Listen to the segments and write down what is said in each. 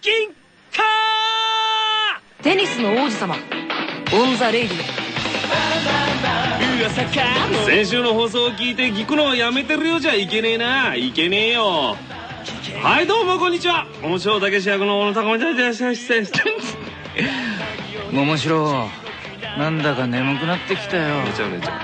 金貨！テニスの王子様。オン・ザ・レイディ。先週の放送を聞いて聞くのをやめてるようじゃいけねえな。いけねえよ。はいどうもこんにちは。面白武士役の小野高見でいらっしゃいませ桃城なんだか眠くなってきたよ。寝ちゃう寝ちゃう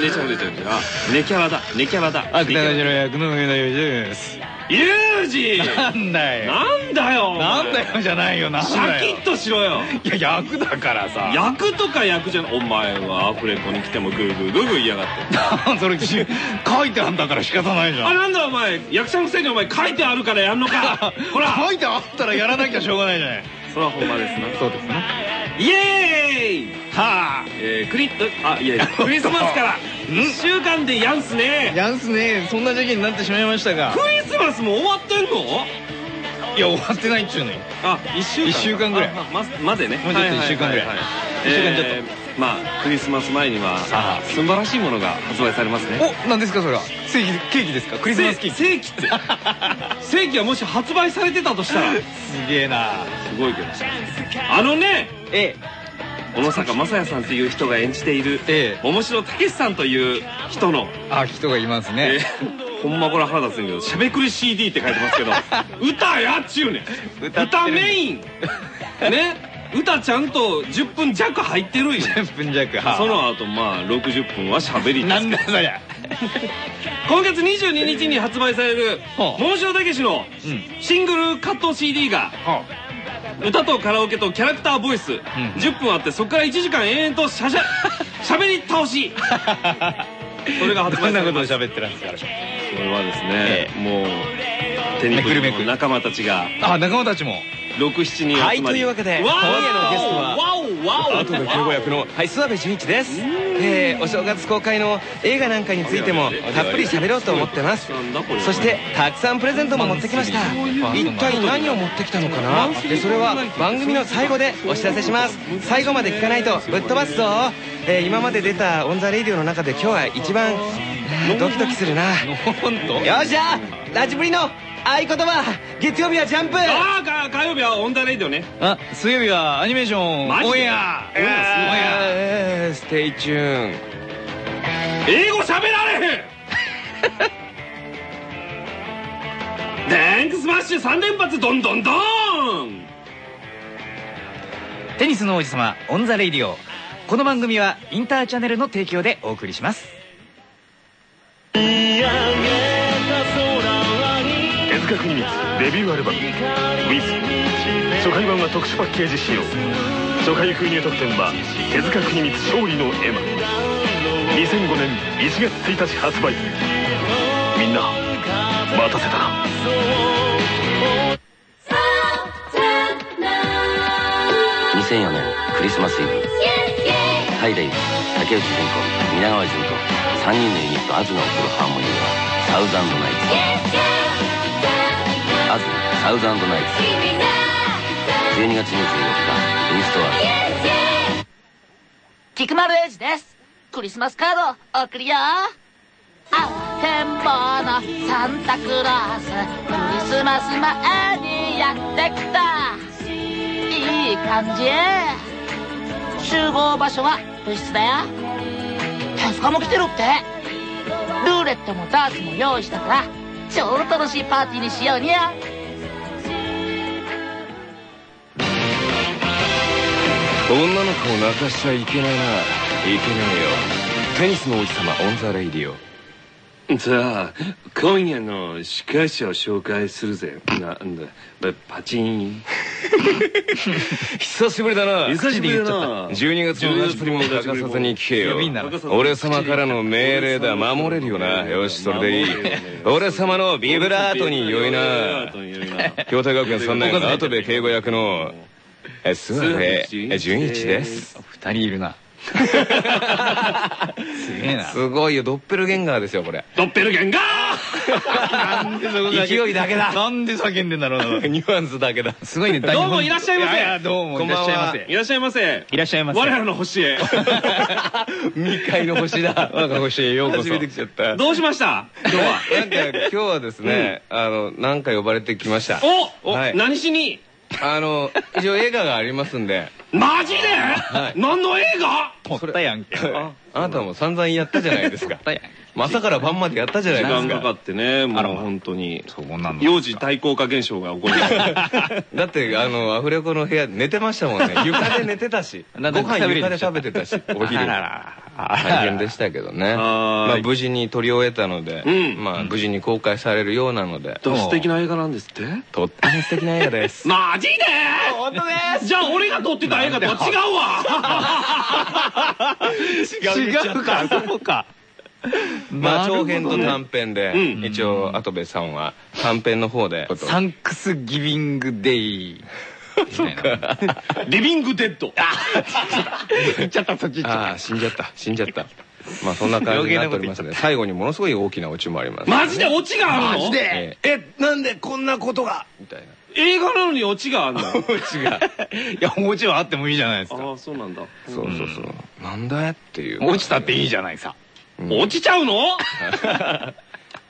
寝ちゃう寝ちゃうあ寝キャラだ寝キャラだ。芥川城役の上田裕二です。ユージなんだよ。なんだよなんだよじゃないよなんシャだよキッとしろよ。いや役だからさ。役とか役じゃお前はアフレコに来てもグーグーグーグー言いやがって。それ書いてあんだから仕方ないじゃん。あなんだお前。役者のくせにお前書いてあるからやんのか。ほら。書いてあったらやらなきゃしょうがないじゃない。それはほんまですな。そうですねイエーイ!はあえー、クリあいや クリスマスから。1週間でやんすね。やんすね。そんな時期になってしまいましたが。クリスマスも終わってんの?いや終わってないっちゅうのよあ一週間。一週間ぐらい。あままでね。もうちょっと一週間ぐらい。一週間ちょっと。えーまあクリスマス前にはあ素晴らしいものが発売されますね。お何ですかそれは？正規ケーキですか？クリスマスケーキ。正規って。正規はもし発売されてたとしたら。すすげえな。ごいけど。あのねえ小野坂雅也さんという人が演じているええ。桃城武さんという人の。あ人がいますえねーほんまこれ腹立つんだけど「しゃべくり CD」って書いてますけど 歌やっちゅうねん。歌メイン。ね。歌ちゃんと10分弱入ってるんよ10分弱。はその後まあ60分はしゃべりですなんだそりゃ 今月22日に発売されるはあ桃城武史のうん。シングルカット CD がは歌とカラオケとキャラクターボイス、10分あってそこから1時間延々としゃしゃしゃべり倒し。それが発どんなことを売されます喋ってるんですかそれはですね、えもう手にめくるめく。の仲間たちがあ仲間たちも。67人はいというわけで今夜のゲストはわおわお後で敬語役のはい諏訪部純一ですえーお正月公開の映画なんかについてもたっぷり喋ろうと思ってます。そしてたくさんプレゼントも持ってきました。一体何を持ってきたのかな？でそれは番組の最後でお知らせします。最後まで聞かないとぶっ飛ばすぞ。えー今まで出た on the radio の中で今日は一番えードキドキするな。よっしゃラジプリの合言葉月曜日はジャンプ。ああか火曜日は on the radio ね。あ水曜日はアニメーションマジでオンエア。オンエア。えー stay tuneン。英語喋られへん。ダンクスマッシュ3連発ドンドンドーン。テニスの王子様 on the radio。この番組はインターチャネルの提供でお送りします手塚国光デビューアルバム「ウィズ初回版は特殊パッケージ仕様。初回封入特典は手塚国光勝利の絵馬。2005年1月1日発売。みんな待たせたな。2004年クリスマスイブ。ハイレイ竹内純子皆川純子3人のユニットアズが送るハーモニーはサウザンドナイツ。アズサウザンドナイツ。12月24日インストア。菊丸英二です。クリスマスカード送るよ。あてんぼのサンタクロースクリスマス前にやってきた。いい感じ。集合場所は部室だよ。手塚も来てるって。ルーレットもダーツも用意したから。超楽しいパーティーにしようにゃ。女の子を泣かしちゃいけないないけねえよ。テニスの王子様 on the radio さあ今夜の司会者を紹介するぜ。なんだパパチン。久しぶりだな。久しぶりだな。12月のラジプリも欠かさずに聞けよ。みんな俺様からの命令だ。守れるよな。よしそれでいい。俺様のビブラートに酔いな。京都学園3年後部敬語役の。え諏訪部。純一です。二人いるなすげえな。すごいよ。ドッペルゲンガーですよこれ。ドッペルゲンガなんでそこ勢いだけだ。なんで叫んでんだろうなニュアンスだけだ。すごいねどうもいらっしゃいませ。どうもいらっしゃいませ。ーいらっしゃいませ。いらっしゃいませ。我らの星へ。未開の星だ。我が星へようこそ。初めて来ちゃった。どうしました？今日は。なんか今日はですね、あのなんか呼ばれてきました。お、はい。何しに？あの一応映画がありますんで。マジで、い。何の映画？取ったやんけ。ああなたも散々やったじゃないですか。取ったやん朝から晩までやったじゃない時ですか。間かかってねもう本当に。そうこんなんの。幼児対抗化現象が起こる だってあのアフレコの部屋寝てましたもんね。床で寝てたしご飯床で食べてたしお昼。大変でしたけどね。まあ無事に撮り終えたのでうん。まあ無事に公開されるようなので。素敵な映画なんですって？とっても素敵な映画です。マジで？本当です。じゃあ俺が撮ってた映画とは違うわ。違う。か。そうかまあ長編と短編でうん。一応跡部さんは短編の方でサンクスギビングデイ。そうか。リビングデッド。言っちゃったそっちああ死んじゃった。死んじゃった。まあそんな感じになっておりますね。最後にものすごい大きなオチもありますマジでオチがあるの？ええ。なんでこんなことが？みたいな。映画なのにオチがあるの？オチが。たいやもちろんあってもいいじゃないですか。ああそうなんだ。そうそうそう。なんだっていう。落ちたっていいじゃないさ落ちちゃうの？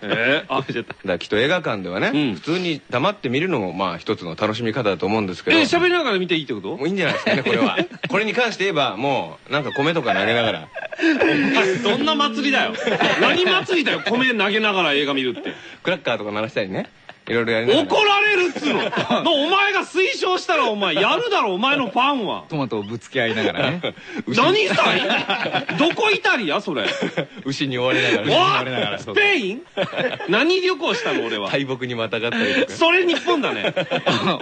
えー、あ。だからきっと映画館ではね、うん。普通に黙って見るのもまあ一つの楽しみ方だと思うんですけえど喋りながら見ていいってこと？もういいんじゃないですかねこれは。これに関して言えばもうなんか米とか投げながら。どんな祭りだよ。何祭りだよ米投げながら映画見るって。クラッカーとか鳴らしたりねいろいろやりながら。怒られるっつうの。のお前が推奨したらお前やるだろお前のファンは。トマトをぶつけ合いながらね。何したい？どこイタリアそれ？牛に追われながらおれながらスペイン？何旅行したの俺は？大木にまたがったりとか。それ日本だね。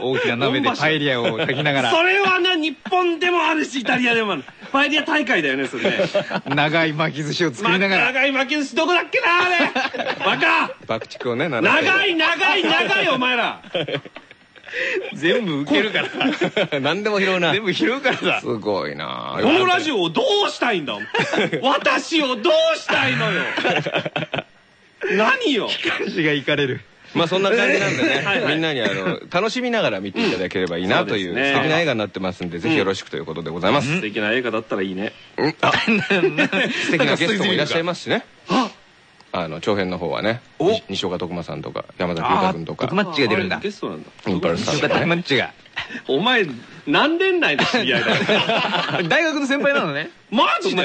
大きな鍋でパエリアを炊きながら。それはね日本でもあるしイタリアでもある。パエリア大会だよねそれね。長い巻き寿司を作りながら。長い巻き寿司どこだっけなあれ。バカ。爆竹をね鳴らしたり長い長い長いお前ら。全部受けるから。何でも拾うな。全部拾うからだすごいな。このラジオをどうしたいんだ 私をどうしたいのよ。何よ。足がいかれる。まあそんな感じなんでね、みんなにあの楽しみながら見ていただければいいなという素敵な映画になってますんで、ぜひよろしくということでございます。素敵な映画だったらいいね。素敵なゲストもいらっしゃいますしね。あの長編の方はね、に西岡徳馬さんとか山崎裕太君とか。徳、マッチが出るんだ。あゲストなんだインパルスさんとか徳マね。ッチがお前何年来の知り合いだよ。大学の先輩なのね。マジで？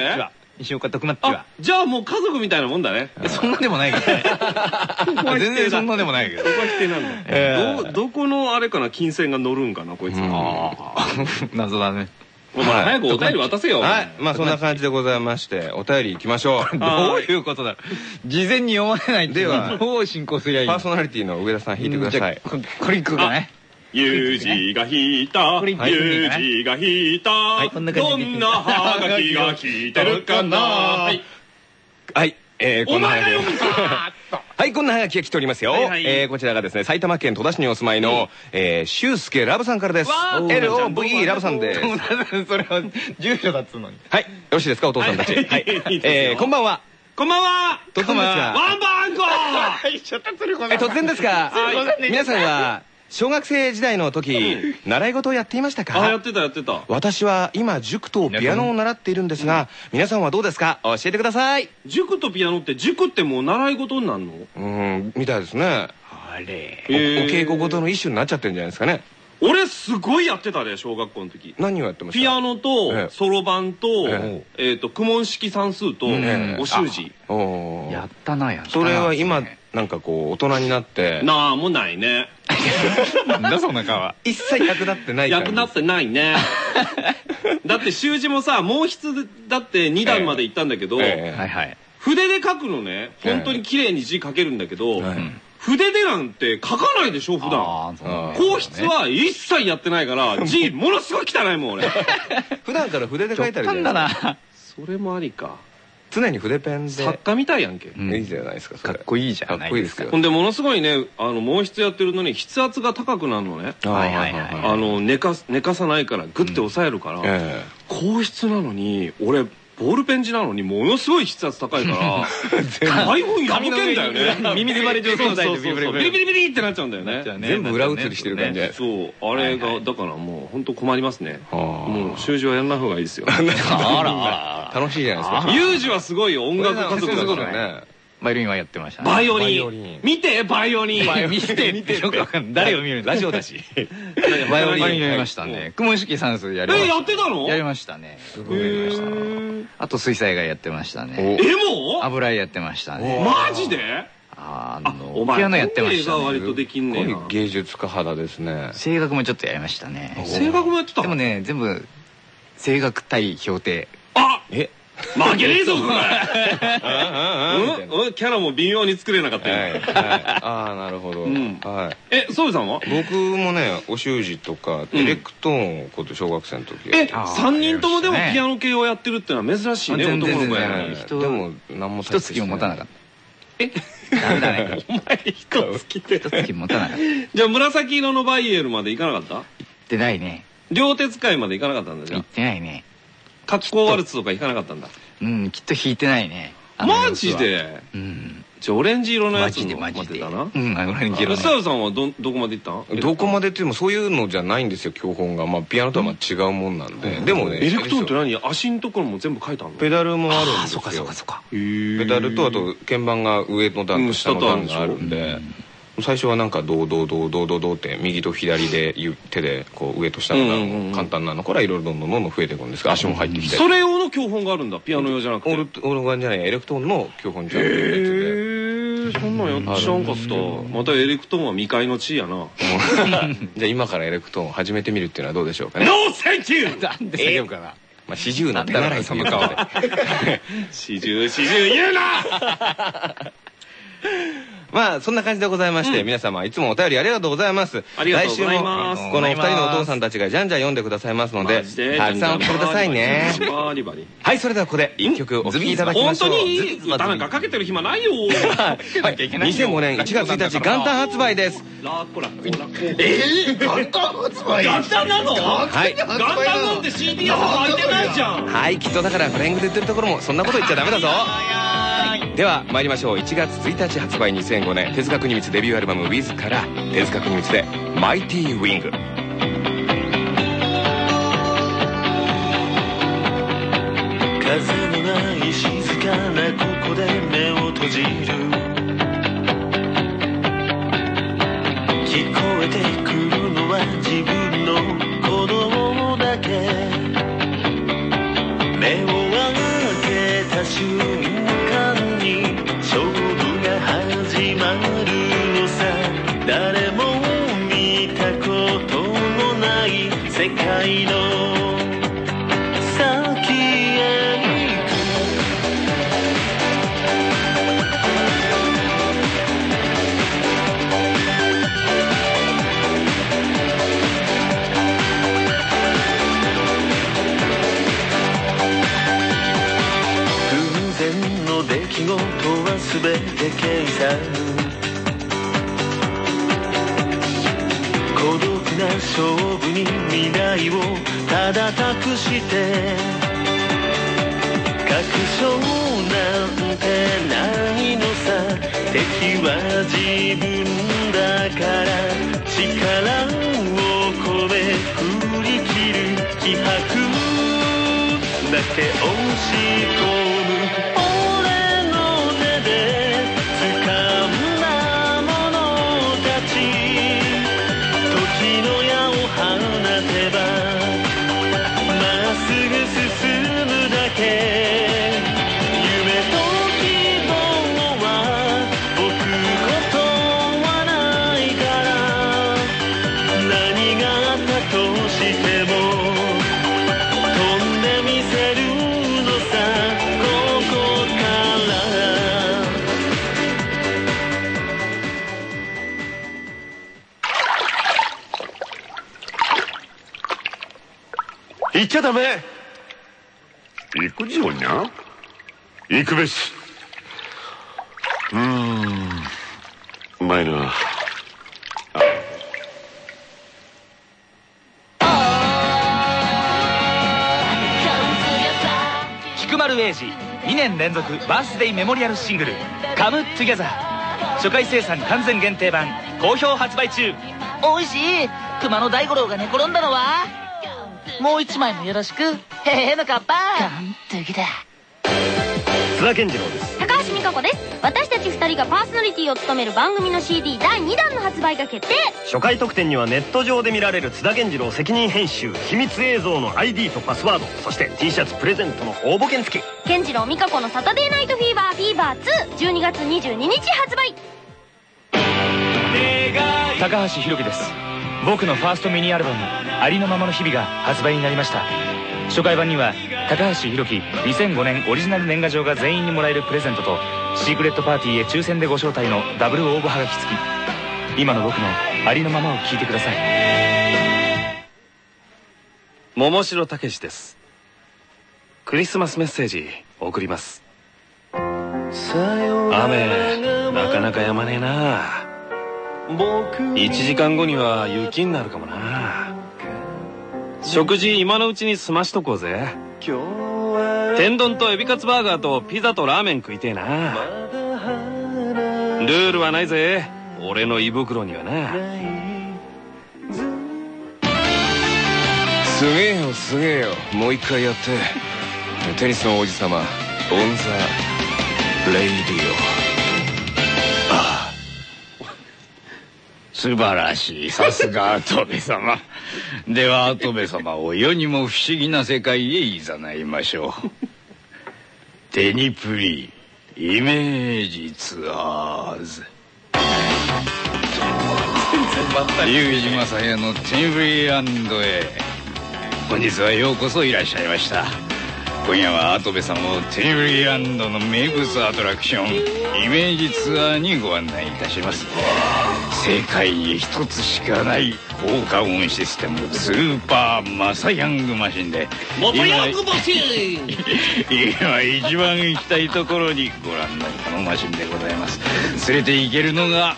西岡徳マッチあはじゃあもう家族みたいなもんだね。そんなでもないけどね。全然そんなでもないけど。そこは否定なんだ。ええどどこのあれかな金銭が乗るんかなこいつ。謎だねお前早くお便り渡せよ。はい、まあそんな感じでございまして、お便り行きましょう。どういうことだ。事前に読まれないではどう進行すりゃいいの？パーソナリティの上田さん弾いてください。こクリックがねユージが引いたこれユージが引いた。どんなハガキが引いてるかな。はい。はい。えー、こおんな前が読むはかハガキが来ておりますよ。えー、こちらがですね、埼玉県戸田市にお住まいの、えー、しゅうすけラブさんからです。LOVE ラブさんです。それは住所だっつうのに。はい、よろしいですか、お父さんたち。はい。えー、こんばんは。こんばんは。突然ですが、ワンバンコ 突然です 皆さんは小学生時代の時習い事をやっていましたか？あやってたやってた。私は今塾とピアノを習っているんですが皆さんはどうですか？教えてください。塾とピアノって塾ってもう習い事になるの？うんみたいですね。あれ。おお稽古事の一種になっちゃってるんじゃないですかね。俺すごいやってたね小学校の時。何をやってました？ピアノとええ。そろばんとええ。っと公文式算数とええお習字。やったなやったなそれは今なんかこう大人になってなあもうないね。なんだそんな顔は。一切役立ってない役立ってないね。だって習字もさ毛筆だって2段まで行ったんだけど筆で書くのね。本当に綺麗に字書けるんだけどはい筆でなんて書かないでしょ普段。硬筆は一切やってないから 字ものすごい汚いもん俺。普段から筆で書いたりなんだな。それもありか常に筆ペンで作家みたいやんけ。うん。いいじゃないですかそれ。かっこいいじゃかないっこいいですよ。ほんでものすごいねあの毛筆やってるのに筆圧が高くなるのね。はいはいはいあの寝かす寝かさないからグッて押さえるから、え。硬質なのに俺ボールペン字なのにものすごい筆圧高いから 台本破けんだよね。耳で割れ上手そうなそうそうそう。ビリビリビリってなっちゃうんだよねえ全部裏写りしてる感じそうあれがだからもう本当困りますねはあもう習字はやんない方がいいですよあら楽しいじゃないですかユージはすごいよ音楽家族だからねバイオリンはやってましたね。バイオリン。ン。見てバイオリン。見て見てよくわかんない。誰を見るラジオだし。バイオリン。やりましたね。雲式算数やりました。えやってたの？やりましたね。へー。あと水彩画やってましたね。えも油絵やってましたね。マジで？ああお前のピアノやってましたね。割とできんねえな芸術家肌ですね。声楽もちょっとやりましたね。声楽もやってたでもね全部声楽対評定。あ！え？負けねえぞこれキャラも微妙に作れなかったはいよはい。ああなるほど。ん。はい。えソウさんは？僕もねお習字とかエレクトーンをこう小学生の時。えあー三人ともでもピアノ系をやってるってのは珍しいね全然男の子や全然。ね人でも何も一月も持たなかった。え？ダメだね。お前一月で一月持たなかった。行じゃあ紫色のバイエルまで行かなかった？ってないね。両手使いまで行かなかったんだじゃ行ってないねあ格好ワルツとか行かなかったんだ。うんきっと弾いてないね。マジで？うんじゃあオレンジ色のやつマジでのマジで。待ってたな。うんオレンジ色の。サウさんはどどこまで行ったん？どこまでっていうのもそういうのじゃないんですよ教本が。まあピアノとはまあ違うもんなんで。でもねエレクトーンって何？足のところも全部書いてあるの？ペダルもあるんあそっですよかそっかそっか。ペペダルとあと鍵盤が上の段と下の段があるんで最初はなんかドードードードードードーって右と左で両手でこう上と下の簡単なのからいろいろどんどんどんどん増えていくんですが足も入ってきてそれ用の教本があるんだピアノ用じゃなくてオルオルガンじゃない。エレクトーンの教本ちゃんとい。うやつでへえそんなんやっちゃんかったまたエレクトーンは未開の地やな じゃあ今からエレクトーンを始めてみるっていうのはどうでしょうかね。 no thank you なんで叫ぶかな。まあ四十の手習いという顔で。四十四十言うな まあそんな感じでございまして、皆様いつもお便りありがとうございます。ありがとうございます。来週もこのお二人のお父さんたちがじゃんじゃん読んでくださいますのでたくさん送ってくださいね。はいそれではここで一曲お聴きいただきま本しょう当に歌なんかかけてる暇ないよ。はい 2005年1月1日元旦発売です。ラッコラッコラッコえー、元旦発売？元旦なの？はい。元旦なんて CD 屋さん開いてないじゃん。はいきっとだからフライングで言ってるところもそんなこと言っちゃダメだぞでは参りましょう。1月1日発売2005年手塚国光デビューアルバム「Wiz」から手塚国光で「マイティーウィング」風のない静かなここで目を閉じる。聞こえてくるのは自分の鼓動だけ。目を開けた瞬間世界の先へ行く偶然の出来事は全て計算な勝負に未来をただ託して確証なんてないのさ。敵は自分だから力を込め振り切る気迫だけ押し込む。行くべし。うーん。うまいな。菊丸英二2年連続バースデーメモリアルシングル「 Come Together」初回生産完全限定版好評発売中。おいしい。熊野大五郎が寝転んだのは。もう一枚もよろしく。へへのカッパだ津田健次郎です。高橋美香子です。私たち2人がパーソナリティを務める番組の CD 第2弾の発売が決定。初回特典にはネット上で見られる津田健次郎責任編集秘密映像の ID とパスワードそして T シャツプレゼントの応募券付。き健次郎美香子のサタデーナイトフィーバーフィーバー212月22日発売。高橋宏樹です。僕のファーストミニアルバム「ありのままの日々」が発売になりました初回版には高橋宏樹2005年オリジナル年賀状が全員にもらえるプレゼントとシークレットパーティーへ抽選でご招待のダブル応募はがき付き。今の僕のありのままを聞いてください。桃城武史です。クリスマスメッセージ送ります。雨なかなか止まねえな。1時間後には雪になるかもな。食事今のうちに済ましとこうぜ。天丼とエビカツバーガーとピザとラーメン食いてえな。ルールはないぜ。俺の胃袋にはな。すげえよすげえよ。もう一回やって。テニスの王子様 on the Radio。素晴らしい。さすが 跡部様。では跡部様を世にも不思議な世界へいざないましょう。テニプリイメージツアーズ。龍二正也のテニプリランドへ本日はようこそいらっしゃいました。今夜は跡部様をテニプリランドの名物アトラクションイメージツアーにご案内いたします世界に一つしかない効果音システムスーパーマサヤングマシンでマサヤングマシン。今一番行きたいところにご覧のこのマシンでございます。連れて行けるのが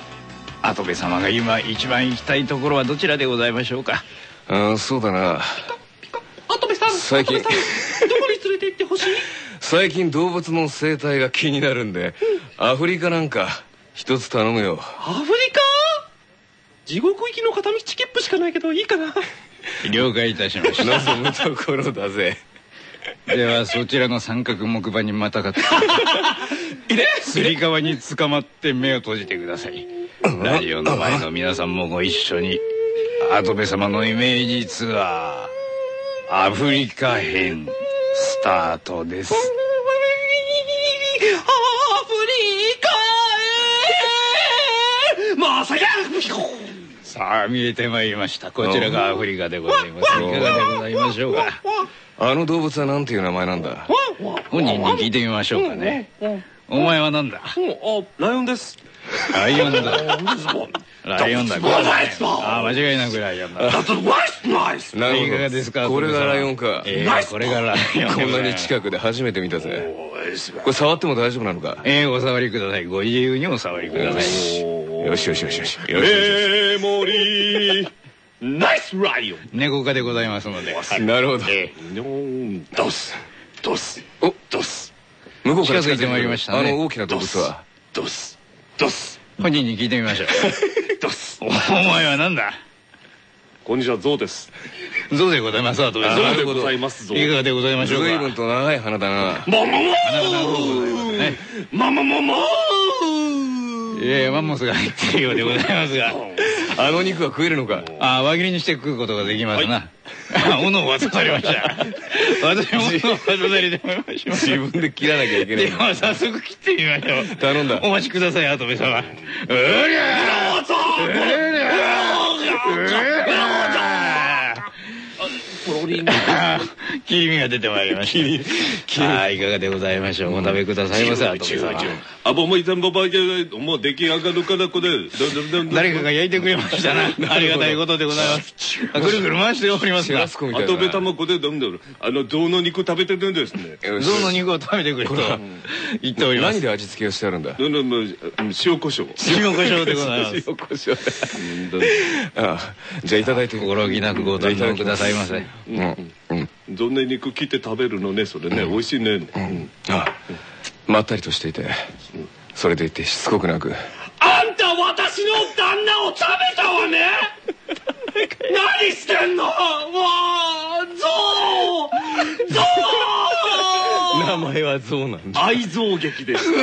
跡部様が今一番行きたいところはどちらでございましょうか？オああそうだな。跡部さん最近。跡部さんどこに連れて行ってほしい？最近動物の生態が気になるんでアフリカなんか一つ頼むよ。アフリカ？地獄行きの片道切符しかないけどいいかな。了解いたしました。望むところだぜではそちらの三角木馬にまたがっていれ？つり革に捕まって目を閉じてください。ラジオの前の皆さんもご一緒に跡部様のイメージツアーアフリカ編スタートです。アフリカへまさやさあ見えてまいりました。こちらがアフリカでございます。いかがでございましょうか？あの動物はなんていう名前なんだ？本人に聞いてみましょうかね。お前は何だ？あライオンです。ライオンだ。ライオンだ。ああ間違いなくライオンだ。いかがですか？これがライオンか。えーこれがライオンこんなに近くで初めて見たぜ。これ触っても大丈夫なのか？えーお触りください。ご自由にお触りくださいよしよしよしよしよしよしメモリー。ナイスライオ猫科でございますので。なるほど。ンドスドスおドス。向こうから近づいてまいりましたね。あの大きな動物は？ドスドス本人に聞いてみましょう。ドス。お前は何だ？こんにちはゾウです。ゾウでございますゾウでございますゾウ。いかがでございましょうか？随分と長い鼻だな。ママモね。ママママえーマンモスが入ってるようでございますが あの肉は食えるのか？あ輪切りにして食うことができますな。斧を渡されました。私も斧を渡されてもらいましょう自分で切らなきゃいけない。では早速切ってみましょう。頼んだ。お待ちください跡部様。うりゃー！う！りゃー！う！りゃーロリン切り身が出てまいりました。はいいかがでございましょう。お食べくださいませ。後部様あぼもいさんばばじゃもう出来上がるからこれ誰かが焼いてくれましたな。ありがたいことでございます。あぐるぐる回しておりますが。あとべたもこれなんだろうあの象の肉食べてるんですね。象の肉を食べてくれと言っております。何で味付けをしてあるんだ？どんどん塩コショウ塩コショウでございます。塩コショウああじゃあいただいて。心置きなくご堪能くださいませうん。うん。象の肉切って食べるのねそれね。美味しいね。うん。あまったりとしていてそれでいてしつこくなく。あんた私の旦那を食べたわね。何してんの？わあ象。象。名前はゾウなんだ。愛憎劇です。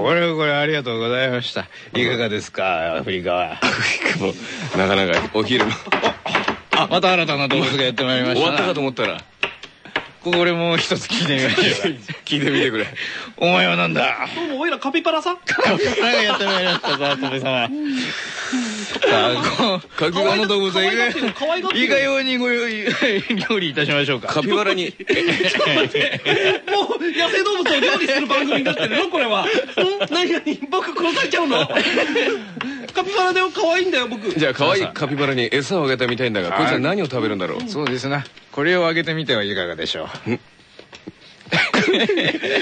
これこれありがとうございました。いかがですかアフリカは。もうなかなかお昼の。あまた新たな動物がやってまいりました。終わったかと思ったら。これも一つ聞いてみましょう。聞いてみてくれ。お前はなんだ？どうもおいらカピバラさん。カピバラがやってまいりましたぞ戸部様。さあこうカピバラの動物はいかいかようにご用意料理いたしましょうか。カピバラに。もう野生動物を料理する番組になってるの？これは。ん？何何僕殺されちゃうの？カピバラで可愛いんだよ僕。じゃあ可愛いカピバラに餌をあげてみたいんだがこいつは何を食べるんだろう？そうですな。これをあげてみてはいかがでしょう？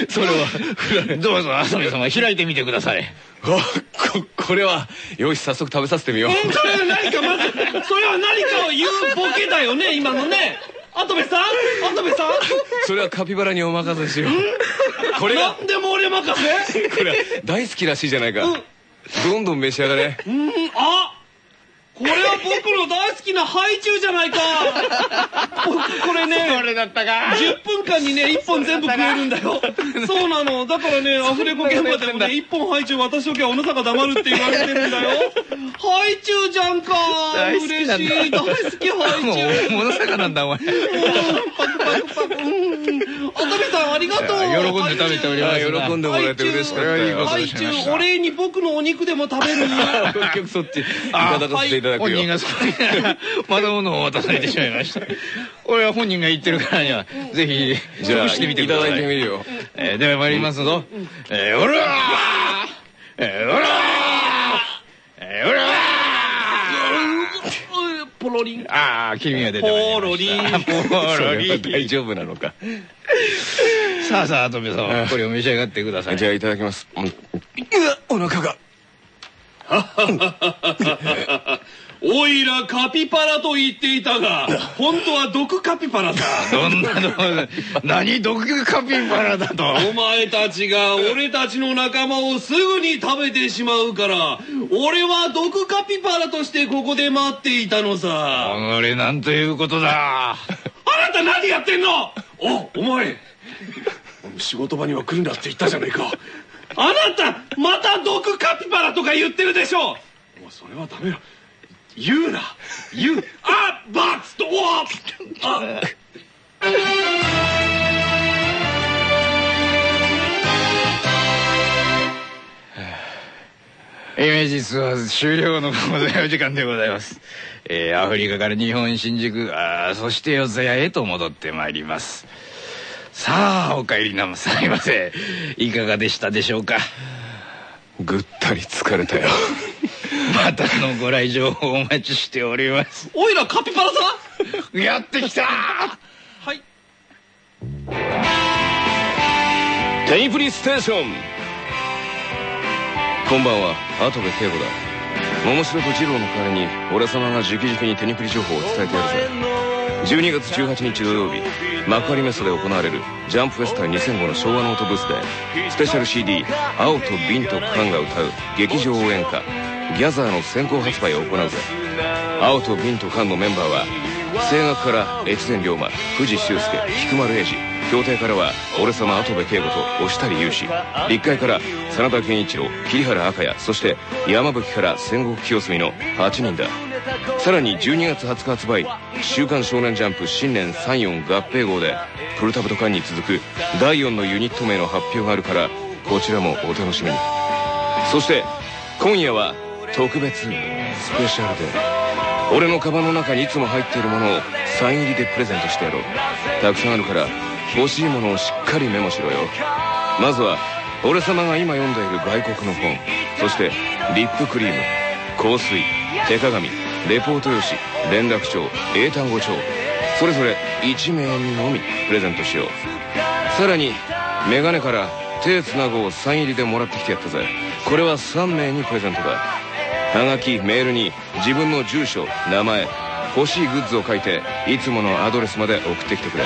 それはどうぞ浅見様開いてみてください。あここれはよし早速食べさせてみよう。それは何かまずそれは何かを言うボケだよね今のね。跡部さん跡部さん。それはカピバラにお任せしよう。これが。何でも俺任せ。これ大好きらしいじゃないかどんどん召し上がれ。うんあこれは僕の大好きなハイチュウじゃないか。これねこれだったか。10分間にね1本全部食えるんだよ。そうなの。だからねアフレコ現場でもね1本ハイチュウ渡しときゃおなかが黙るって言われてるんだよ。ハイチュウじゃんか。嬉しい。大好きハイチュウ。もう物魚なんだお前。パクパクパク。うん。跡部さんありがとう。喜んで食べております。喜んでもらえて嬉しかった。よハイチュウ。お礼に僕のお肉でも食べる。結局そっちいただかせていただくよ。本人がそこに まだ物を渡されてしまいました。俺は本人が言ってるからにはぜひじゃあ食してみてください。いただいてみるよ。えーでは参りますぞ。えーおらーえーおらーえーおらポロリン。ーああ切り身が出てまいポロリン。ポロリン。は大丈夫なのか。さあさあ跡部様これを召し上がってください。じゃあいただきます。うん。うわお腹が おいらカピバラと言っていたが本当は毒カピバラさどんなの何毒カピバラだと。お前たちが俺たちの仲間をすぐに食べてしまうから俺は毒カピバラとしてここで待っていたのさ。己なんということだ。あなた何やってんの？おお前仕事場には来るなって言ったじゃないかあなたまた毒カピバラとか言ってるでしょおそれはダメだ言うな。言う。あバツとおあ。イメージツアーズ終了のお時間でございます。えー、アフリカから日本新宿、あーそして四谷へと戻ってまいります。さあ、お帰りなさいませ。いかがでしたでしょうか？ぐったり疲れたよ。またのご来場をお待ちしております。おいらカピバラさやってきた！はい。テニプリステーション。こんばんは。跡部圭吾だ。桃城と二郎の代わりに俺様が直々にテニプリ情報を伝えてやるぜ12月18日土曜日幕張メッセで行われるジャンプフェスタ2005の昭和ノートブースでスペシャル CD「青と瓶と缶」が歌う劇場応援歌「ギャザー」の先行発売を行うぜ。青と瓶と缶のメンバーは声楽から越前龍馬藤修介菊丸英二協定からは俺様跡部圭吾と押谷雄志立会から真田健一郎桐原赤也そして山吹から戦国清澄の8人だ。さらに12月20日発売「週刊少年ジャンプ新年34合併号」でプルタブと缶に続く第4のユニット名の発表があるからこちらもお楽しみに。そして今夜は特別スペシャルデー俺のカバンの中にいつも入っているものをサイン入りでプレゼントしてやろう。たくさんあるから欲しいものをしっかりメモしろよ。まずは俺様が今読んでいる外国の本。そしてリップクリーム香水手鏡。レポート用紙連絡帳英単語帳それぞれ1名にのみプレゼントしよう。さらにメガネから手つなごをサイン入りでもらってきてやったぜ。これは3名にプレゼントだ。はがきメールに自分の住所名前欲しいグッズを書いていつものアドレスまで送ってきてくれ。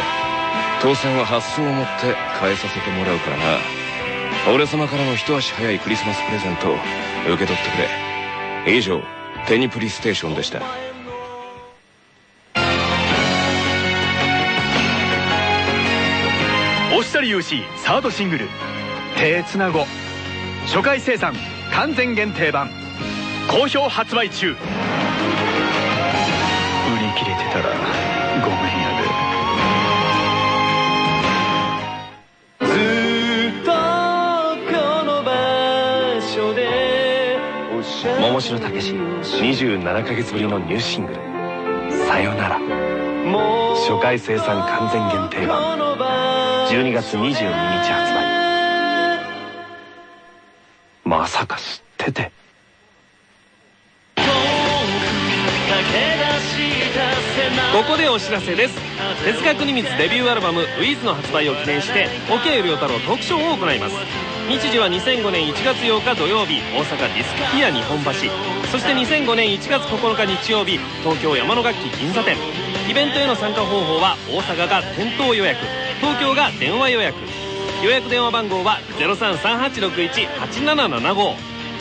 当選は発送をもって返させてもらうからな。俺様からの一足早いクリスマスプレゼントを受け取ってくれ。以上。テニプリステーションでした。おっしゃり UC サードシングル「手つなご」初回生産完全限定版。好評発売中。城武史。27ヶ月ぶりのニューシングル「さよなら」初回生産完全限定版。12月22日発売。まさか知ってて。ここでお知らせです。手塚国光デビューアルバム「ウィズの発売を記念して桶井良太郎トークショーを行います。日時は2005年1月8日土曜日大阪ディスクピア日本橋。そして2005年1月9日日曜日東京山の楽器銀座店。イベントへの参加方法は大阪が店頭予約東京が電話予約。予約電話番号は0338618775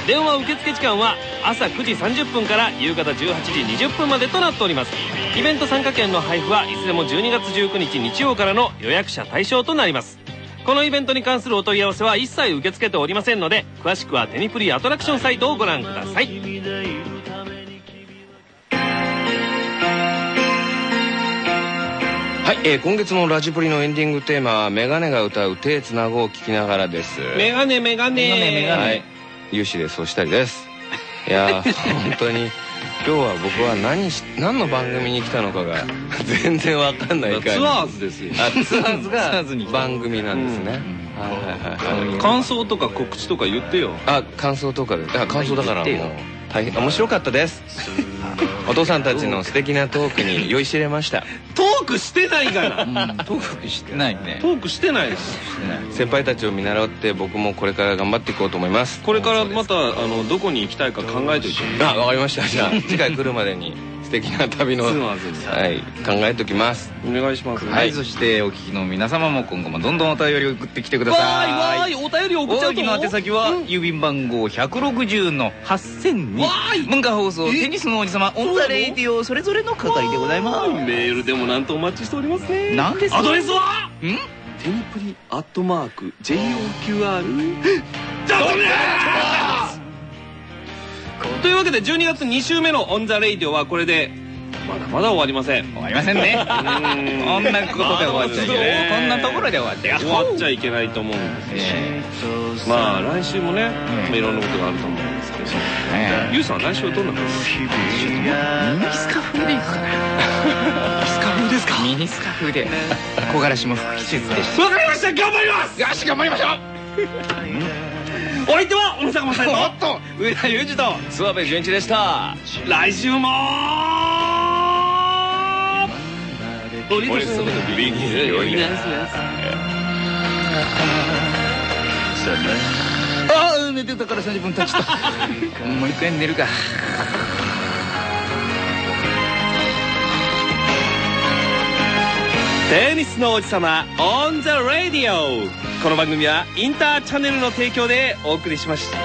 電話受付時間は朝9時30分から夕方18時20分までとなっております。イベント参加券の配布はいずれも12月19日日曜からの予約者対象となります。このイベントに関するお問い合わせは一切受け付けておりませんので詳しくはテニプリアトラクションサイトをご覧ください。はい、えー今月のラジプリのエンディングテーマはメガネが歌う「手つなご」を聞きながらです。メガネメガネ。はい。有志ですおしたりです。いやー 本当に今日は僕は何し何の番組に来たのかが 全然わかんないからツアーズですよ。あツアーズが番組なんですね、はいはいはい感想とか告知とか言ってよ。あ感想とかで。あ感想だからもう大変面白かったです お父さんたちの素敵なトークに酔いしれました。トークしてないからトークしてないね。トークしてないです。先輩たちを見習って僕もこれから頑張っていこうと思います。これからまたあのどこに行きたいか考えておいてあわかりました。じゃあ次回来るまでに素敵な旅のはい考えておきます。お願いします。はい、そしてお聞きの皆様も今後もどんどんお便りを送ってきてください。わーいわーいお便り送っちゃうと。の宛先は、郵便番号160の8002文化放送テニスの王子様 on the Radio それぞれの係でございます。メールでもなんとお待ちしておりますね。何です？かアドレスは？ん？テニプリアットマーク JOQR というわけで12月2週目の「 on the Radio」はこれでまだまだ終わりません。終わりませんね。こんなことで終わっちゃいけない。こんなところで終わって終わっちゃいけないと思うんですよまあ来週もね、まあいろんなことがあると思うんですけど。ゆうさん来週はどんなことミニスカ風で。いくかなミニスカ風ですか？ミニスカ風で。木枯らしも吹きつつでしわかりました！頑張ります！よし頑張りましょう お相手は小野坂正おっと上田裕二と諏訪部純一でした。来週も俺そのビギンよいねああ寝てたから30分経っちたもう一回寝るか テニスの王子様オン・ザ・ラディオこの番組はインターチャンネルの提供でお送りしました。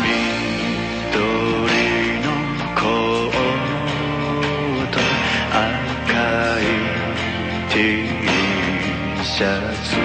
緑のコート赤い T シャツ